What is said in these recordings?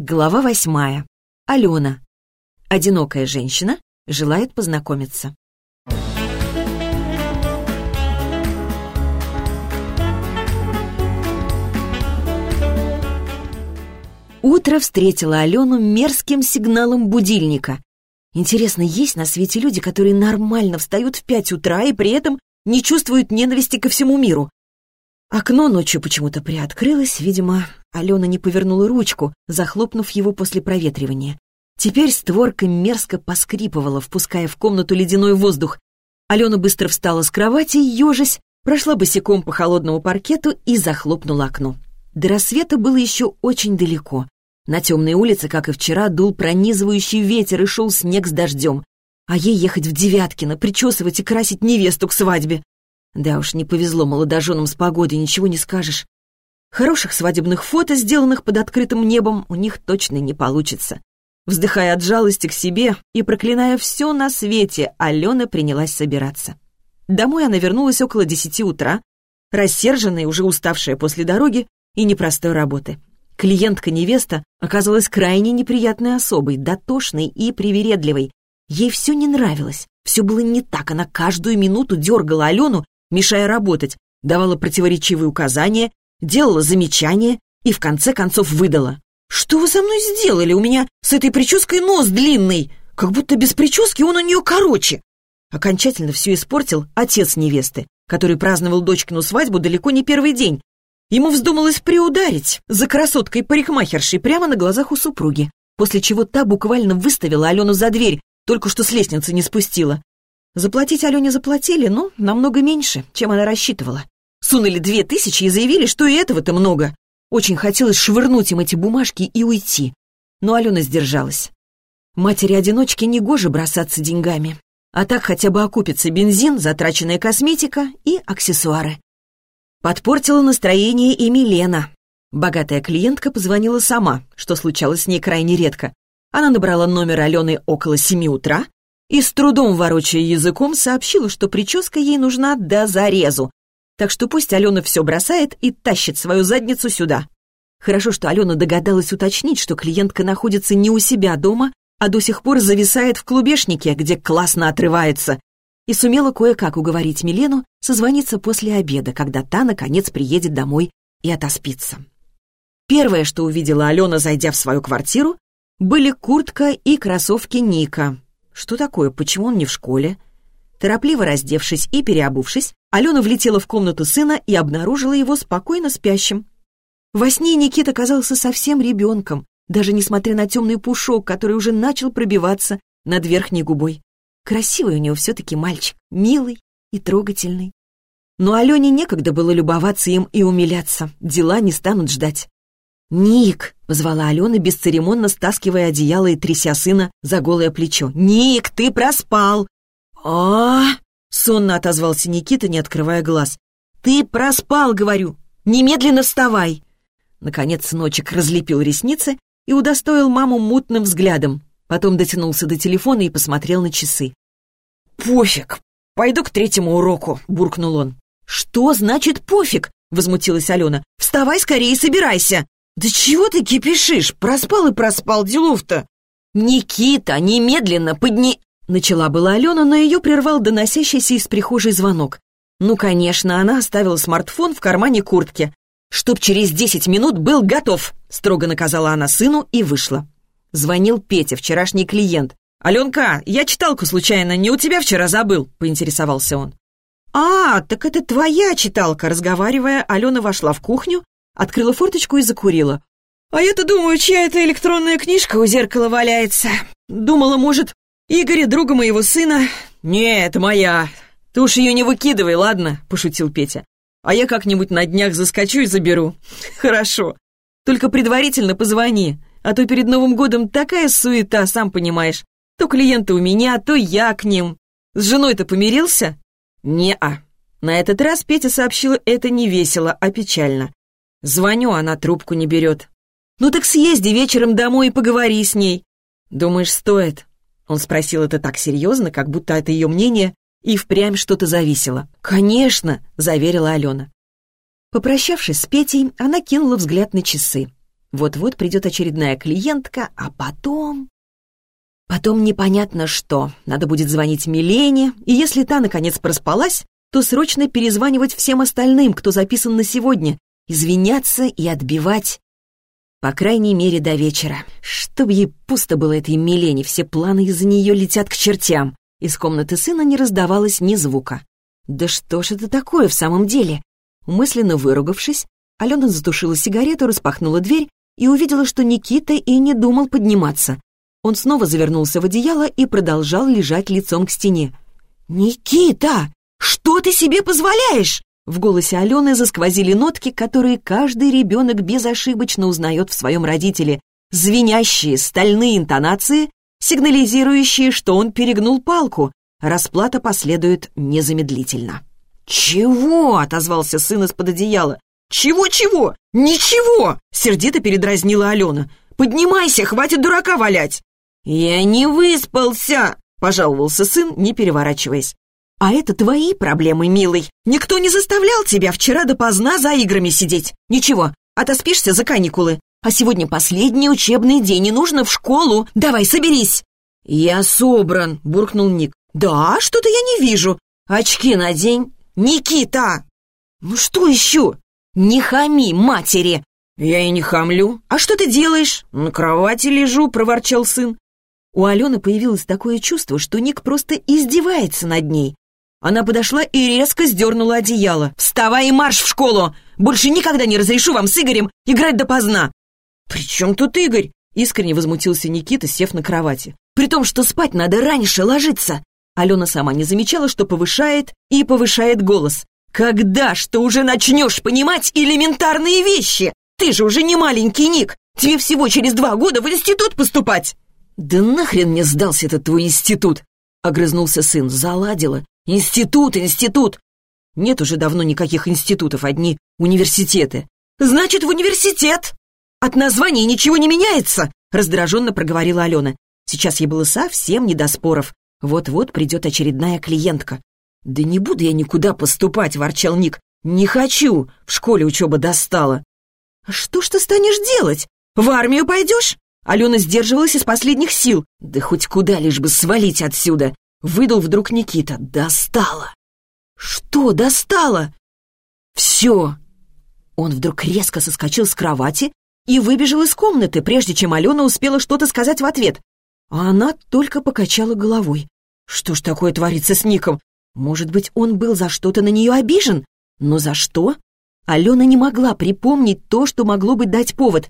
Глава восьмая. Алена. Одинокая женщина желает познакомиться. Утро встретило Алену мерзким сигналом будильника. Интересно, есть на свете люди, которые нормально встают в пять утра и при этом не чувствуют ненависти ко всему миру? Окно ночью почему-то приоткрылось, видимо, Алена не повернула ручку, захлопнув его после проветривания. Теперь створка мерзко поскрипывала, впуская в комнату ледяной воздух. Алена быстро встала с кровати, ежась, прошла босиком по холодному паркету и захлопнула окно. До рассвета было еще очень далеко. На темной улице, как и вчера, дул пронизывающий ветер и шел снег с дождем. А ей ехать в Девяткино, причесывать и красить невесту к свадьбе. Да уж, не повезло молодоженам с погодой, ничего не скажешь. Хороших свадебных фото, сделанных под открытым небом, у них точно не получится. Вздыхая от жалости к себе и проклиная все на свете, Алена принялась собираться. Домой она вернулась около десяти утра, рассерженная, уже уставшая после дороги и непростой работы. Клиентка-невеста оказалась крайне неприятной особой, дотошной и привередливой. Ей все не нравилось, все было не так, она каждую минуту дергала Алену мешая работать, давала противоречивые указания, делала замечания и в конце концов выдала. «Что вы со мной сделали? У меня с этой прической нос длинный, как будто без прически он у нее короче». Окончательно все испортил отец невесты, который праздновал дочкину свадьбу далеко не первый день. Ему вздумалось приударить за красоткой парикмахершей прямо на глазах у супруги, после чего та буквально выставила Алену за дверь, только что с лестницы не спустила. Заплатить Алене заплатили, но намного меньше, чем она рассчитывала. Сунули две тысячи и заявили, что и этого-то много. Очень хотелось швырнуть им эти бумажки и уйти. Но Алена сдержалась. Матери-одиночки негоже бросаться деньгами. А так хотя бы окупится бензин, затраченная косметика и аксессуары. Подпортила настроение и Милена. Богатая клиентка позвонила сама, что случалось с ней крайне редко. Она набрала номер Алены около семи утра, и с трудом ворочая языком сообщила, что прическа ей нужна до зарезу, так что пусть Алена все бросает и тащит свою задницу сюда. Хорошо, что Алена догадалась уточнить, что клиентка находится не у себя дома, а до сих пор зависает в клубешнике, где классно отрывается, и сумела кое-как уговорить Милену созвониться после обеда, когда та, наконец, приедет домой и отоспится. Первое, что увидела Алена, зайдя в свою квартиру, были куртка и кроссовки Ника, что такое, почему он не в школе? Торопливо раздевшись и переобувшись, Алена влетела в комнату сына и обнаружила его спокойно спящим. Во сне Никита казался совсем ребенком, даже несмотря на темный пушок, который уже начал пробиваться над верхней губой. Красивый у него все-таки мальчик, милый и трогательный. Но Алене некогда было любоваться им и умиляться, дела не станут ждать. «Ник!» — позвала Алена, бесцеремонно стаскивая одеяло и тряся сына за голое плечо. «Ник, ты проспал!» а сонно отозвался Никита, не открывая глаз. «Ты проспал, говорю! Немедленно вставай!» Наконец сыночек разлепил ресницы и удостоил маму мутным взглядом. Потом дотянулся до телефона и посмотрел на часы. «Пофиг! Пойду к третьему уроку!» — буркнул он. «Что значит пофиг?» — возмутилась Алена. «Вставай скорее и собирайся!» «Да чего ты кипишишь? Проспал и проспал, делов-то!» «Никита, немедленно подни...» Начала была Алена, но ее прервал доносящийся из прихожей звонок. Ну, конечно, она оставила смартфон в кармане куртки. «Чтоб через десять минут был готов!» Строго наказала она сыну и вышла. Звонил Петя, вчерашний клиент. «Аленка, я читалку случайно не у тебя вчера забыл?» — поинтересовался он. «А, так это твоя читалка!» Разговаривая, Алена вошла в кухню открыла форточку и закурила. «А я-то думаю, чья это электронная книжка у зеркала валяется. Думала, может, Игоря, друга моего сына? Нет, моя. Ты уж ее не выкидывай, ладно?» — пошутил Петя. «А я как-нибудь на днях заскочу и заберу. Хорошо. Только предварительно позвони, а то перед Новым годом такая суета, сам понимаешь. То клиенты у меня, то я к ним. С женой-то помирился?» «Не-а». На этот раз Петя сообщила это не весело, а печально. Звоню, она трубку не берет. «Ну так съезди вечером домой и поговори с ней». «Думаешь, стоит?» Он спросил это так серьезно, как будто это ее мнение и впрямь что-то зависело. «Конечно», — заверила Алена. Попрощавшись с Петей, она кинула взгляд на часы. Вот-вот придет очередная клиентка, а потом... Потом непонятно что. Надо будет звонить Милене, и если та, наконец, проспалась, то срочно перезванивать всем остальным, кто записан на сегодня, извиняться и отбивать. По крайней мере, до вечера. Чтоб ей пусто было этой Милене, все планы из-за нее летят к чертям. Из комнаты сына не раздавалось ни звука. Да что ж это такое в самом деле? Мысленно выругавшись, Алена затушила сигарету, распахнула дверь и увидела, что Никита и не думал подниматься. Он снова завернулся в одеяло и продолжал лежать лицом к стене. «Никита, что ты себе позволяешь?» В голосе Алены засквозили нотки, которые каждый ребенок безошибочно узнает в своем родителе. Звенящие стальные интонации, сигнализирующие, что он перегнул палку. Расплата последует незамедлительно. «Чего?» — отозвался сын из-под одеяла. «Чего-чего? Ничего!» — сердито передразнила Алена. «Поднимайся, хватит дурака валять!» «Я не выспался!» — пожаловался сын, не переворачиваясь. «А это твои проблемы, милый. Никто не заставлял тебя вчера допоздна за играми сидеть. Ничего, отоспишься за каникулы. А сегодня последний учебный день, и нужно в школу. Давай, соберись!» «Я собран», — буркнул Ник. «Да, что-то я не вижу. Очки надень. Никита!» «Ну что еще?» «Не хами матери!» «Я и не хамлю. А что ты делаешь?» «На кровати лежу», — проворчал сын. У Алены появилось такое чувство, что Ник просто издевается над ней. Она подошла и резко сдернула одеяло. «Вставай и марш в школу! Больше никогда не разрешу вам с Игорем играть допоздна!» «При чем тут Игорь?» — искренне возмутился Никита, сев на кровати. «При том, что спать надо раньше ложиться!» Алена сама не замечала, что повышает и повышает голос. «Когда ж ты уже начнешь понимать элементарные вещи? Ты же уже не маленький Ник! Тебе всего через два года в институт поступать!» «Да нахрен мне сдался этот твой институт!» — огрызнулся сын. «Заладила. Институт, институт! Нет уже давно никаких институтов, одни университеты. Значит, в университет! От названия ничего не меняется, раздраженно проговорила Алена. Сейчас ей было совсем не до споров. Вот-вот придет очередная клиентка. «Да не буду я никуда поступать», — ворчал Ник. «Не хочу! В школе учеба достала». «А «Что ж ты станешь делать? В армию пойдешь?» Алена сдерживалась из последних сил. «Да хоть куда, лишь бы свалить отсюда. Выдал вдруг Никита. «Достало!» «Что достало?» «Все!» Он вдруг резко соскочил с кровати и выбежал из комнаты, прежде чем Алена успела что-то сказать в ответ. А она только покачала головой. Что ж такое творится с Ником? Может быть, он был за что-то на нее обижен? Но за что? Алена не могла припомнить то, что могло бы дать повод.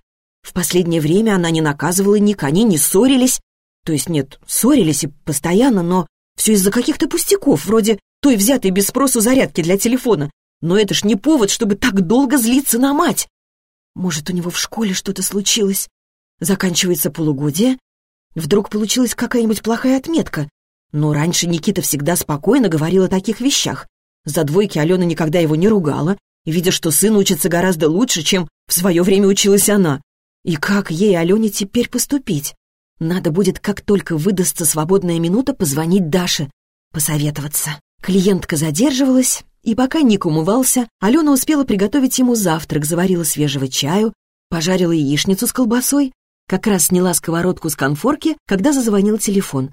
В последнее время она не наказывала Ника, они не ссорились. То есть нет, ссорились и постоянно, но все из-за каких-то пустяков, вроде той взятой без спросу зарядки для телефона. Но это ж не повод, чтобы так долго злиться на мать. Может, у него в школе что-то случилось? Заканчивается полугодие. Вдруг получилась какая-нибудь плохая отметка. Но раньше Никита всегда спокойно говорил о таких вещах. За двойки Алена никогда его не ругала, видя, что сын учится гораздо лучше, чем в свое время училась она. И как ей, Алене, теперь поступить? Надо будет, как только выдастся свободная минута, позвонить Даше, посоветоваться. Клиентка задерживалась, и пока Ник умывался, Алена успела приготовить ему завтрак, заварила свежего чаю, пожарила яичницу с колбасой, как раз сняла сковородку с конфорки, когда зазвонил телефон.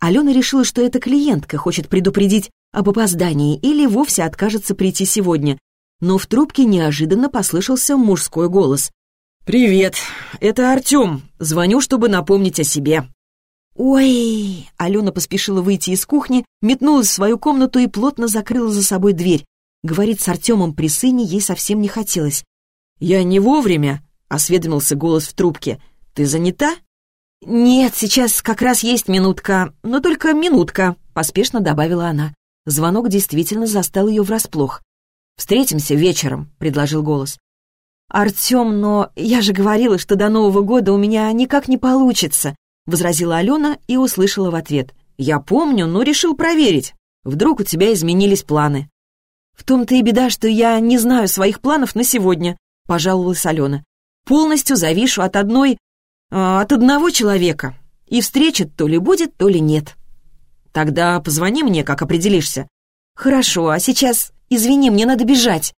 Алена решила, что эта клиентка хочет предупредить об опоздании или вовсе откажется прийти сегодня. Но в трубке неожиданно послышался мужской голос. «Привет, это Артем. Звоню, чтобы напомнить о себе». «Ой!» — Алена поспешила выйти из кухни, метнулась в свою комнату и плотно закрыла за собой дверь. Говорить с Артемом при сыне ей совсем не хотелось. «Я не вовремя», — осведомился голос в трубке. «Ты занята?» «Нет, сейчас как раз есть минутка, но только минутка», — поспешно добавила она. Звонок действительно застал ее врасплох. «Встретимся вечером», — предложил голос. «Артем, но я же говорила, что до Нового года у меня никак не получится», — возразила Алена и услышала в ответ. «Я помню, но решил проверить. Вдруг у тебя изменились планы». «В том-то и беда, что я не знаю своих планов на сегодня», — пожаловалась Алена. «Полностью завишу от одной... Э, от одного человека. И встреча то ли будет, то ли нет». «Тогда позвони мне, как определишься». «Хорошо, а сейчас... Извини, мне надо бежать».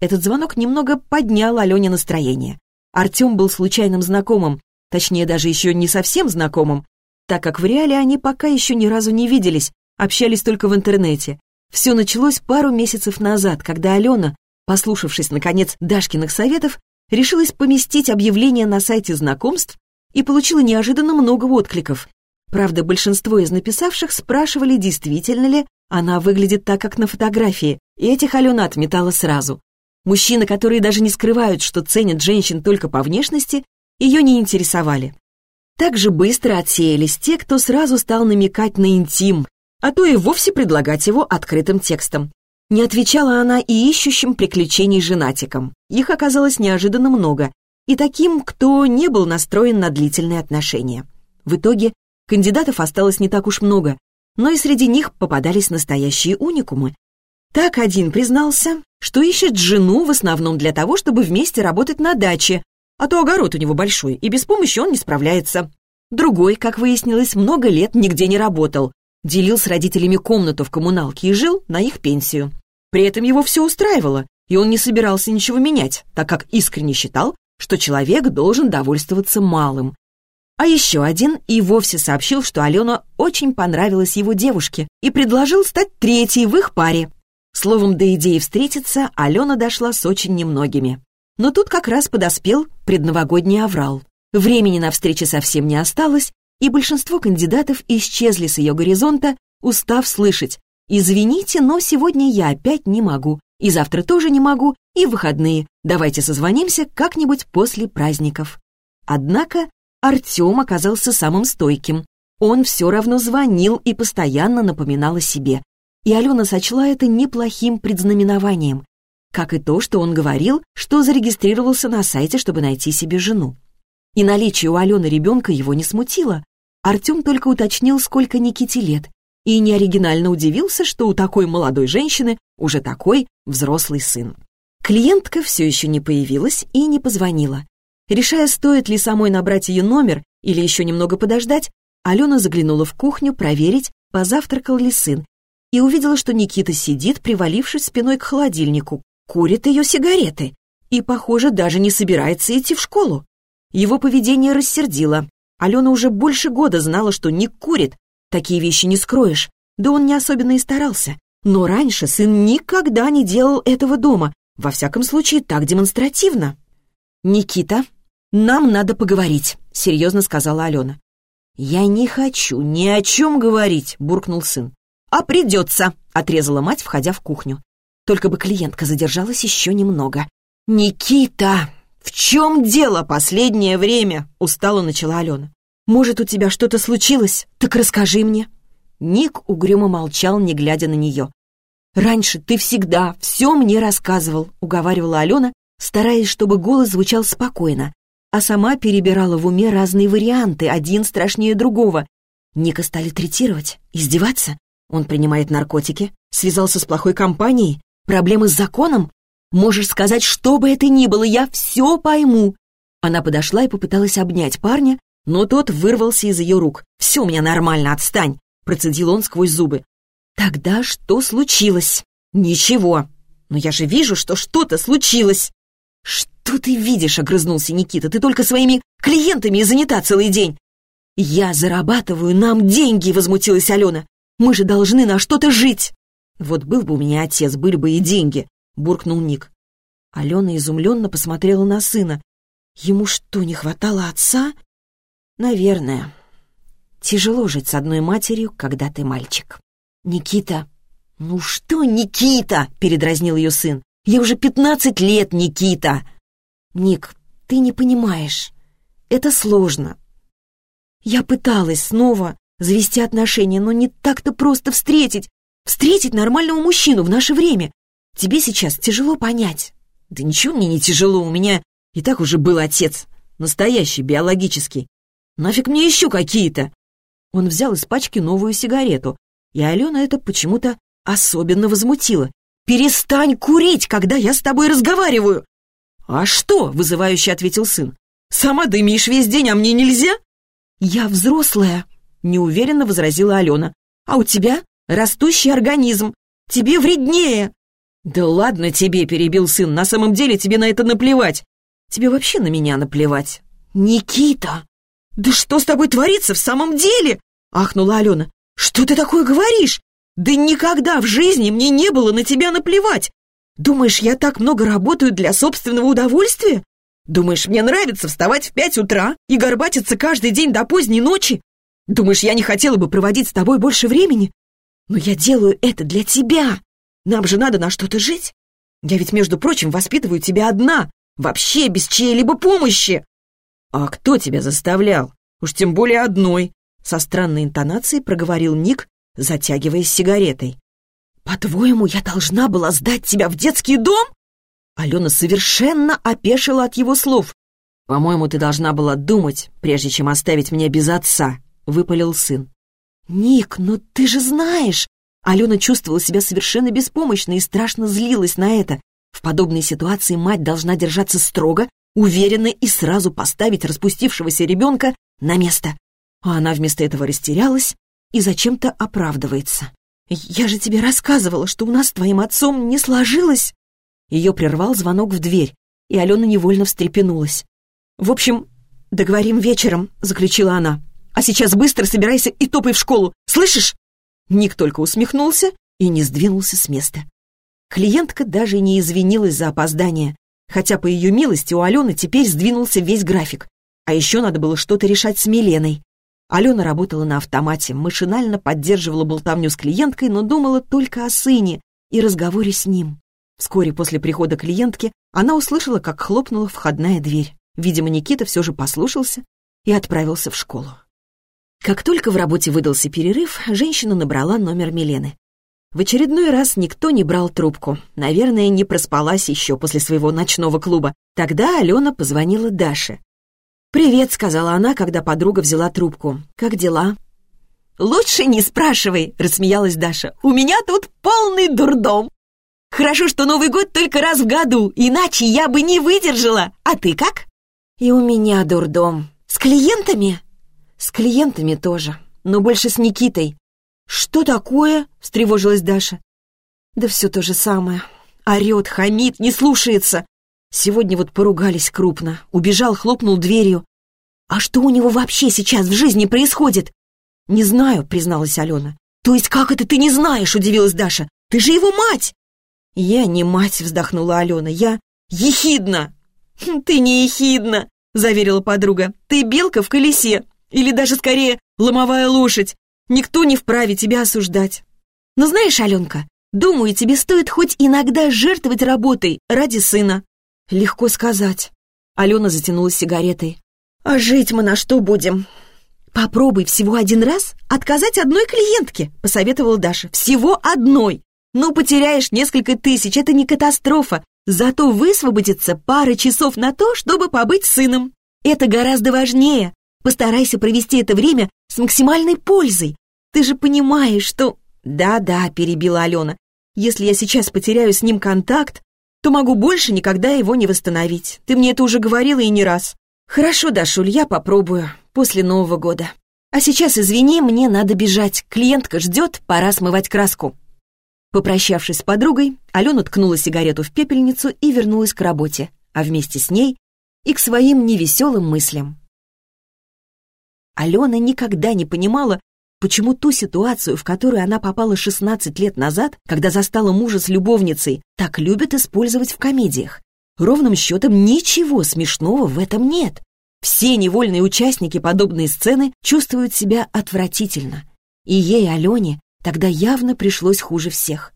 Этот звонок немного поднял Алене настроение. Артем был случайным знакомым, точнее даже еще не совсем знакомым, так как в реале они пока еще ни разу не виделись, общались только в интернете. Все началось пару месяцев назад, когда Алена, послушавшись, наконец, Дашкиных советов, решилась поместить объявление на сайте знакомств и получила неожиданно много откликов. Правда, большинство из написавших спрашивали, действительно ли она выглядит так, как на фотографии, и этих Алена отметала сразу. Мужчины, которые даже не скрывают, что ценят женщин только по внешности, ее не интересовали. Также быстро отсеялись те, кто сразу стал намекать на интим, а то и вовсе предлагать его открытым текстом. Не отвечала она и ищущим приключений женатикам. Их оказалось неожиданно много, и таким, кто не был настроен на длительные отношения. В итоге кандидатов осталось не так уж много, но и среди них попадались настоящие уникумы. Так один признался, что ищет жену в основном для того, чтобы вместе работать на даче, а то огород у него большой, и без помощи он не справляется. Другой, как выяснилось, много лет нигде не работал, делил с родителями комнату в коммуналке и жил на их пенсию. При этом его все устраивало, и он не собирался ничего менять, так как искренне считал, что человек должен довольствоваться малым. А еще один и вовсе сообщил, что Алена очень понравилась его девушке и предложил стать третьей в их паре. Словом, до идеи встретиться Алена дошла с очень немногими. Но тут как раз подоспел предновогодний аврал. Времени на встречи совсем не осталось, и большинство кандидатов исчезли с ее горизонта, устав слышать «Извините, но сегодня я опять не могу, и завтра тоже не могу, и в выходные. Давайте созвонимся как-нибудь после праздников». Однако Артем оказался самым стойким. Он все равно звонил и постоянно напоминал о себе. И Алена сочла это неплохим предзнаменованием, как и то, что он говорил, что зарегистрировался на сайте, чтобы найти себе жену. И наличие у Алены ребенка его не смутило. Артем только уточнил, сколько Никите лет, и неоригинально удивился, что у такой молодой женщины уже такой взрослый сын. Клиентка все еще не появилась и не позвонила. Решая, стоит ли самой набрать ее номер или еще немного подождать, Алена заглянула в кухню проверить, позавтракал ли сын, и увидела, что Никита сидит, привалившись спиной к холодильнику, курит ее сигареты и, похоже, даже не собирается идти в школу. Его поведение рассердило. Алена уже больше года знала, что Ник курит. Такие вещи не скроешь. Да он не особенно и старался. Но раньше сын никогда не делал этого дома. Во всяком случае, так демонстративно. «Никита, нам надо поговорить», — серьезно сказала Алена. «Я не хочу ни о чем говорить», — буркнул сын. «А придется», — отрезала мать, входя в кухню. Только бы клиентка задержалась еще немного. «Никита!» «В чем дело последнее время?» — устало начала Алена. «Может, у тебя что-то случилось? Так расскажи мне». Ник угрюмо молчал, не глядя на нее. «Раньше ты всегда все мне рассказывал», — уговаривала Алена, стараясь, чтобы голос звучал спокойно, а сама перебирала в уме разные варианты, один страшнее другого. Ника стали третировать, издеваться. Он принимает наркотики, связался с плохой компанией, проблемы с законом. Можешь сказать, что бы это ни было, я все пойму». Она подошла и попыталась обнять парня, но тот вырвался из ее рук. «Все у меня нормально, отстань!» Процедил он сквозь зубы. «Тогда что случилось?» «Ничего. Но я же вижу, что что-то случилось!» «Что ты видишь?» — огрызнулся Никита. «Ты только своими клиентами занята целый день!» «Я зарабатываю нам деньги!» — возмутилась Алена. «Мы же должны на что-то жить!» «Вот был бы у меня отец, были бы и деньги буркнул Ник. Алена изумленно посмотрела на сына. Ему что, не хватало отца? Наверное. Тяжело жить с одной матерью, когда ты мальчик. Никита. Ну что, Никита? Передразнил ее сын. Я уже пятнадцать лет, Никита. Ник, ты не понимаешь. Это сложно. Я пыталась снова завести отношения, но не так-то просто встретить. Встретить нормального мужчину в наше время. Тебе сейчас тяжело понять. Да ничего мне не тяжело, у меня и так уже был отец. Настоящий, биологический. Нафиг мне еще какие-то? Он взял из пачки новую сигарету, и Алена это почему-то особенно возмутила. «Перестань курить, когда я с тобой разговариваю!» «А что?» — вызывающе ответил сын. «Сама дымишь весь день, а мне нельзя?» «Я взрослая», — неуверенно возразила Алена. «А у тебя растущий организм. Тебе вреднее». «Да ладно тебе», — перебил сын, — «на самом деле тебе на это наплевать. Тебе вообще на меня наплевать». «Никита! Да что с тобой творится в самом деле?» — ахнула Алена. «Что ты такое говоришь? Да никогда в жизни мне не было на тебя наплевать. Думаешь, я так много работаю для собственного удовольствия? Думаешь, мне нравится вставать в пять утра и горбатиться каждый день до поздней ночи? Думаешь, я не хотела бы проводить с тобой больше времени? Но я делаю это для тебя. Нам же надо на что-то жить. Я ведь, между прочим, воспитываю тебя одна, вообще без чьей-либо помощи. А кто тебя заставлял? Уж тем более одной. Со странной интонацией проговорил Ник, затягиваясь сигаретой. «По-твоему, я должна была сдать тебя в детский дом?» Алена совершенно опешила от его слов. «По-моему, ты должна была думать, прежде чем оставить меня без отца», — выпалил сын. «Ник, но ты же знаешь...» Алена чувствовала себя совершенно беспомощной и страшно злилась на это. В подобной ситуации мать должна держаться строго, уверенно и сразу поставить распустившегося ребенка на место. А она вместо этого растерялась и зачем-то оправдывается. «Я же тебе рассказывала, что у нас с твоим отцом не сложилось!» Ее прервал звонок в дверь, и Алена невольно встрепенулась. «В общем, договорим вечером», — заключила она. «А сейчас быстро собирайся и топай в школу, слышишь?» Ник только усмехнулся и не сдвинулся с места. Клиентка даже не извинилась за опоздание, хотя по ее милости у Алены теперь сдвинулся весь график. А еще надо было что-то решать с Миленой. Алена работала на автомате, машинально поддерживала болтовню с клиенткой, но думала только о сыне и разговоре с ним. Вскоре после прихода клиентки она услышала, как хлопнула входная дверь. Видимо, Никита все же послушался и отправился в школу. Как только в работе выдался перерыв, женщина набрала номер Милены. В очередной раз никто не брал трубку. Наверное, не проспалась еще после своего ночного клуба. Тогда Алена позвонила Даше. «Привет», — сказала она, когда подруга взяла трубку. «Как дела?» «Лучше не спрашивай», — рассмеялась Даша. «У меня тут полный дурдом. Хорошо, что Новый год только раз в году, иначе я бы не выдержала. А ты как?» «И у меня дурдом. С клиентами?» «С клиентами тоже, но больше с Никитой». «Что такое?» — встревожилась Даша. «Да все то же самое. Орет, хамит, не слушается. Сегодня вот поругались крупно. Убежал, хлопнул дверью. А что у него вообще сейчас в жизни происходит? Не знаю, призналась Алена. То есть как это ты не знаешь, удивилась Даша. Ты же его мать! Я не мать, вздохнула Алена. Я ехидна. «Хм, ты не ехидна, заверила подруга. Ты белка в колесе. Или даже скорее ломовая лошадь. Никто не вправе тебя осуждать. Но знаешь, Аленка, думаю, тебе стоит хоть иногда жертвовать работой ради сына. Легко сказать. Алена затянулась сигаретой. А жить мы на что будем? Попробуй всего один раз отказать одной клиентке, посоветовала Даша. Всего одной. Ну, потеряешь несколько тысяч, это не катастрофа. Зато высвободится пара часов на то, чтобы побыть сыном. Это гораздо важнее. Постарайся провести это время с максимальной пользой. Ты же понимаешь, что... Да-да, перебила Алена. Если я сейчас потеряю с ним контакт, то могу больше никогда его не восстановить. Ты мне это уже говорила и не раз. Хорошо, Дашуль, я попробую. После Нового года. А сейчас, извини, мне надо бежать. Клиентка ждет, пора смывать краску. Попрощавшись с подругой, Алена ткнула сигарету в пепельницу и вернулась к работе, а вместе с ней и к своим невеселым мыслям. Алена никогда не понимала, Почему ту ситуацию, в которую она попала 16 лет назад, когда застала мужа с любовницей, так любят использовать в комедиях? Ровным счетом ничего смешного в этом нет. Все невольные участники подобной сцены чувствуют себя отвратительно. И ей, Алене, тогда явно пришлось хуже всех.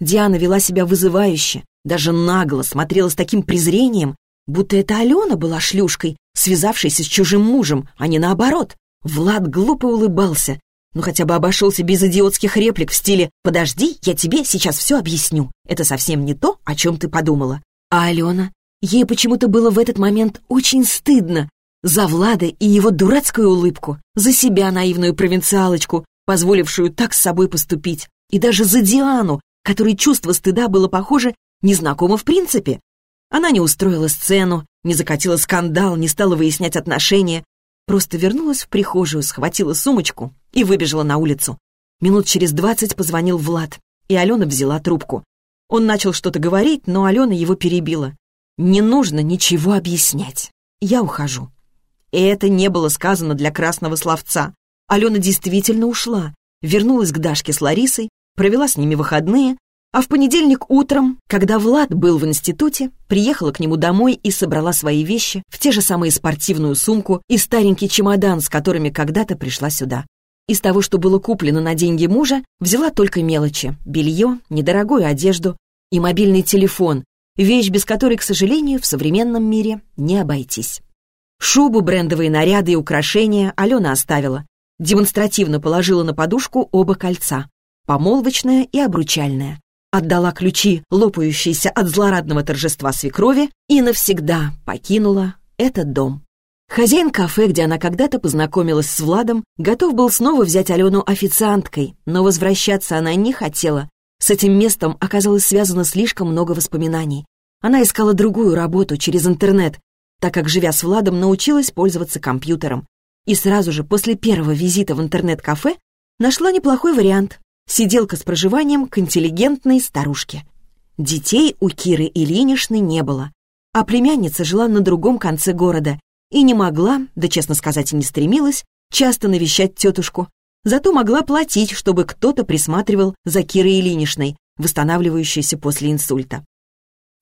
Диана вела себя вызывающе, даже нагло смотрела с таким презрением, будто это Алена была шлюшкой, связавшейся с чужим мужем, а не наоборот. Влад глупо улыбался, ну хотя бы обошелся без идиотских реплик в стиле «Подожди, я тебе сейчас все объясню. Это совсем не то, о чем ты подумала». А Алена? Ей почему-то было в этот момент очень стыдно. За Влада и его дурацкую улыбку, за себя наивную провинциалочку, позволившую так с собой поступить, и даже за Диану, которой чувство стыда было похоже незнакомо в принципе. Она не устроила сцену, не закатила скандал, не стала выяснять отношения, Просто вернулась в прихожую, схватила сумочку и выбежала на улицу. Минут через двадцать позвонил Влад, и Алена взяла трубку. Он начал что-то говорить, но Алена его перебила. «Не нужно ничего объяснять. Я ухожу». И это не было сказано для красного словца. Алена действительно ушла, вернулась к Дашке с Ларисой, провела с ними выходные, а в понедельник утром, когда Влад был в институте, приехала к нему домой и собрала свои вещи в те же самые спортивную сумку и старенький чемодан, с которыми когда-то пришла сюда. Из того, что было куплено на деньги мужа, взяла только мелочи — белье, недорогую одежду и мобильный телефон, вещь, без которой, к сожалению, в современном мире не обойтись. Шубу, брендовые наряды и украшения Алена оставила. Демонстративно положила на подушку оба кольца — помолвочное и обручальное отдала ключи, лопающиеся от злорадного торжества свекрови, и навсегда покинула этот дом. Хозяин кафе, где она когда-то познакомилась с Владом, готов был снова взять Алену официанткой, но возвращаться она не хотела. С этим местом оказалось связано слишком много воспоминаний. Она искала другую работу через интернет, так как, живя с Владом, научилась пользоваться компьютером. И сразу же после первого визита в интернет-кафе нашла неплохой вариант сиделка с проживанием к интеллигентной старушке. Детей у Киры Ильиничны не было, а племянница жила на другом конце города и не могла, да честно сказать и не стремилась, часто навещать тетушку, зато могла платить, чтобы кто-то присматривал за Кирой Ильиничной, восстанавливающейся после инсульта.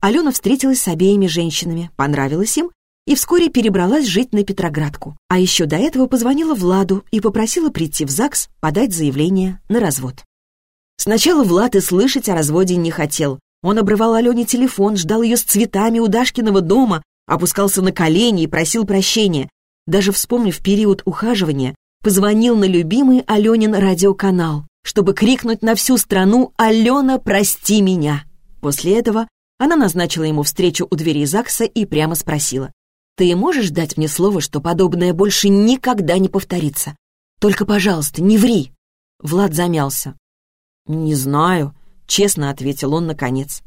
Алена встретилась с обеими женщинами, понравилась им и вскоре перебралась жить на Петроградку. А еще до этого позвонила Владу и попросила прийти в ЗАГС подать заявление на развод. Сначала Влад и слышать о разводе не хотел. Он обрывал Алене телефон, ждал ее с цветами у Дашкиного дома, опускался на колени и просил прощения. Даже вспомнив период ухаживания, позвонил на любимый Аленин радиоканал, чтобы крикнуть на всю страну «Алена, прости меня!». После этого она назначила ему встречу у двери ЗАГСа и прямо спросила. «Ты можешь дать мне слово, что подобное больше никогда не повторится? Только, пожалуйста, не ври!» Влад замялся. «Не знаю», — честно ответил он наконец.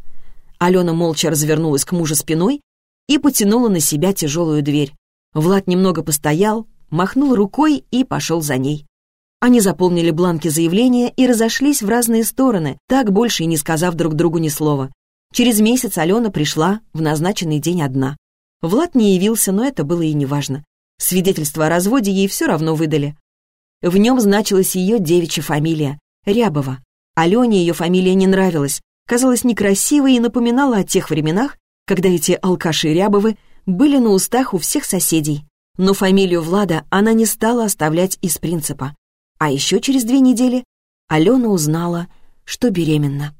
Алена молча развернулась к мужу спиной и потянула на себя тяжелую дверь. Влад немного постоял, махнул рукой и пошел за ней. Они заполнили бланки заявления и разошлись в разные стороны, так больше и не сказав друг другу ни слова. Через месяц Алена пришла в назначенный день одна. Влад не явился, но это было и неважно. Свидетельство о разводе ей все равно выдали. В нем значилась ее девичья фамилия — Рябова. Алене ее фамилия не нравилась, казалась некрасивой и напоминала о тех временах, когда эти алкаши Рябовы были на устах у всех соседей. Но фамилию Влада она не стала оставлять из принципа. А еще через две недели Алена узнала, что беременна.